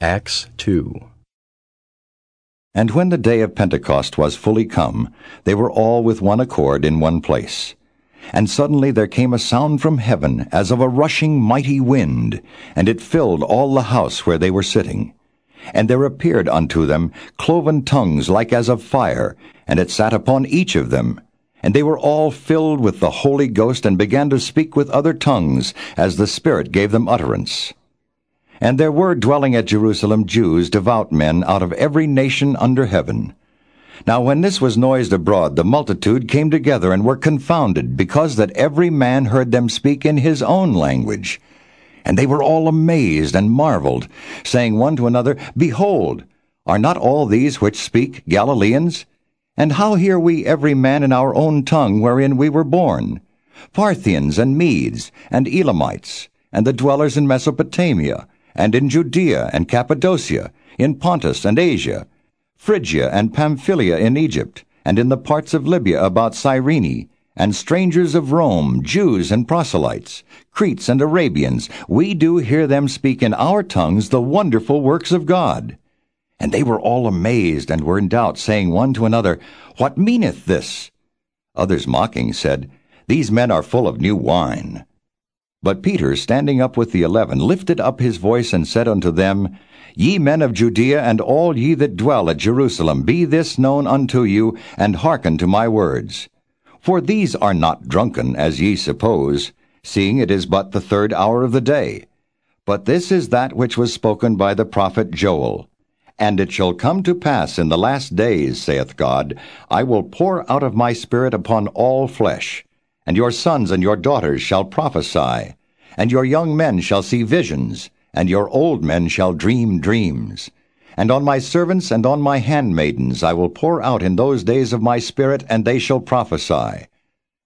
Acts 2 And when the day of Pentecost was fully come, they were all with one accord in one place. And suddenly there came a sound from heaven as of a rushing mighty wind, and it filled all the house where they were sitting. And there appeared unto them cloven tongues like as of fire, and it sat upon each of them. And they were all filled with the Holy Ghost, and began to speak with other tongues, as the Spirit gave them utterance. And there were dwelling at Jerusalem Jews, devout men, out of every nation under heaven. Now when this was noised abroad, the multitude came together and were confounded, because that every man heard them speak in his own language. And they were all amazed and marveled, saying one to another, Behold, are not all these which speak Galileans? And how hear we every man in our own tongue wherein we were born? Parthians and Medes and Elamites, and the dwellers in Mesopotamia, and in Judea and Cappadocia, in Pontus and Asia, Phrygia and Pamphylia in Egypt, and in the parts of Libya about Cyrene, and strangers of Rome, Jews and proselytes, Cretes and Arabians, we do hear them speak in our tongues the wonderful works of God. And they were all amazed and were in doubt, saying one to another, What meaneth this? Others mocking said, These men are full of new wine. But Peter, standing up with the eleven, lifted up his voice and said unto them, Ye men of Judea, and all ye that dwell at Jerusalem, be this known unto you, and hearken to my words. For these are not drunken, as ye suppose, seeing it is but the third hour of the day. But this is that which was spoken by the prophet Joel. And it shall come to pass in the last days, saith God, I will pour out of my Spirit upon all flesh and your sons and your daughters shall prophesy, and your young men shall see visions, and your old men shall dream dreams. And on my servants and on my handmaidens I will pour out in those days of my Spirit, and they shall prophesy.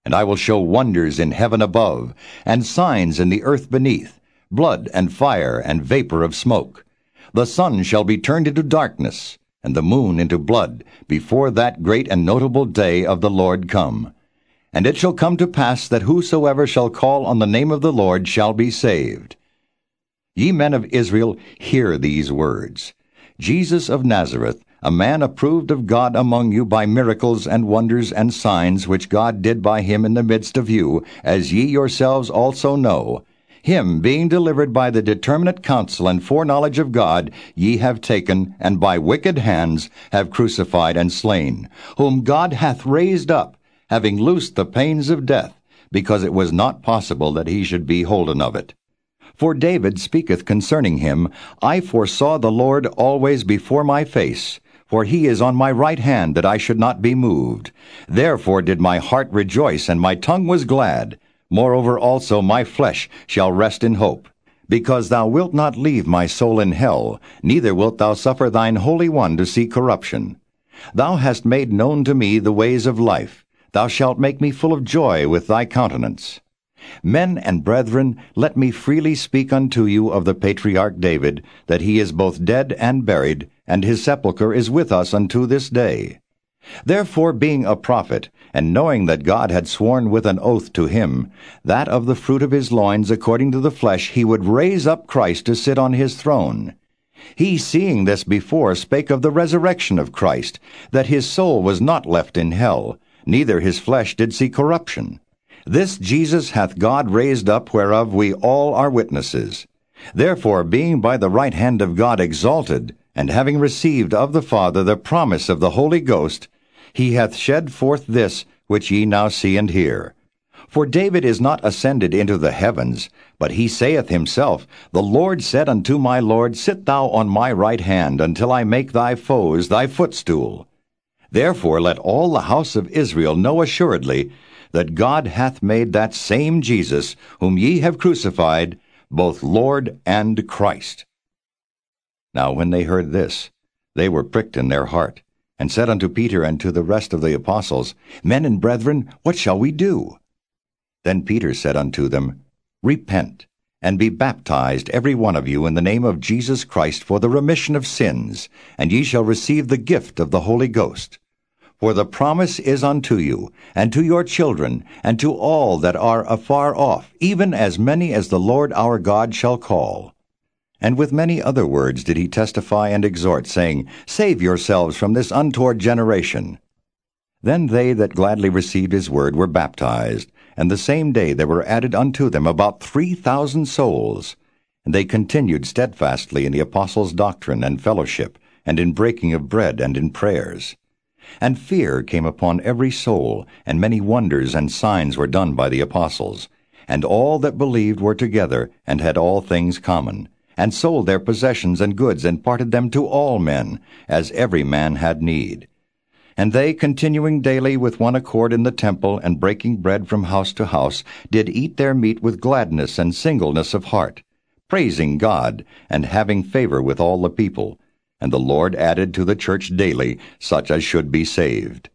And I will show wonders in heaven above, and signs in the earth beneath, blood and fire and vapor of smoke. The sun shall be turned into darkness, and the moon into blood, before that great and notable day of the Lord come. And it shall come to pass that whosoever shall call on the name of the Lord shall be saved. Ye men of Israel, hear these words. Jesus of Nazareth, a man approved of God among you by miracles and wonders and signs which God did by him in the midst of you, as ye yourselves also know, him being delivered by the determinate counsel and foreknowledge of God, ye have taken, and by wicked hands have crucified and slain, whom God hath raised up, having loosed the pains of death, because it was not possible that he should be holden of it. For David speaketh concerning him, I foresaw the Lord always before my face, for he is on my right hand that I should not be moved. Therefore did my heart rejoice, and my tongue was glad. Moreover also my flesh shall rest in hope. Because thou wilt not leave my soul in hell, neither wilt thou suffer thine Holy One to see corruption. Thou hast made known to me the ways of life. Thou shalt make me full of joy with thy countenance. Men and brethren, let me freely speak unto you of the patriarch David, that he is both dead and buried, and his sepulchre is with us unto this day. Therefore, being a prophet, and knowing that God had sworn with an oath to him, that of the fruit of his loins according to the flesh he would raise up Christ to sit on his throne. He, seeing this before, spake of the resurrection of Christ, that his soul was not left in hell, neither his flesh did see corruption. This Jesus hath God raised up, whereof we all are witnesses. Therefore, being by the right hand of God exalted, and having received of the Father the promise of the Holy Ghost, he hath shed forth this which ye now see and hear. For David is not ascended into the heavens, but he saith himself, The Lord said unto my Lord, Sit thou on my right hand, until I make thy foes thy footstool. Therefore let all the house of Israel know assuredly that God hath made that same Jesus, whom ye have crucified, both Lord and Christ. Now when they heard this, they were pricked in their heart, and said unto Peter and to the rest of the apostles, Men and brethren, what shall we do? Then Peter said unto them, Repent, and be baptized every one of you in the name of Jesus Christ for the remission of sins, and ye shall receive the gift of the Holy Ghost. For the promise is unto you, and to your children, and to all that are afar off, even as many as the Lord our God shall call. And with many other words did he testify and exhort, saying, Save yourselves from this untoward generation. Then they that gladly received his word were baptized, and the same day there were added unto them about three thousand souls. And they continued steadfastly in the apostles' doctrine and fellowship, and in breaking of bread and in prayers. And fear came upon every soul, and many wonders and signs were done by the apostles. And all that believed were together, and had all things common, and sold their possessions and goods, and parted them to all men, as every man had need. And they, continuing daily with one accord in the temple, and breaking bread from house to house, did eat their meat with gladness and singleness of heart, praising God, and having favor with all the people. And the Lord added to the church daily such as should be saved.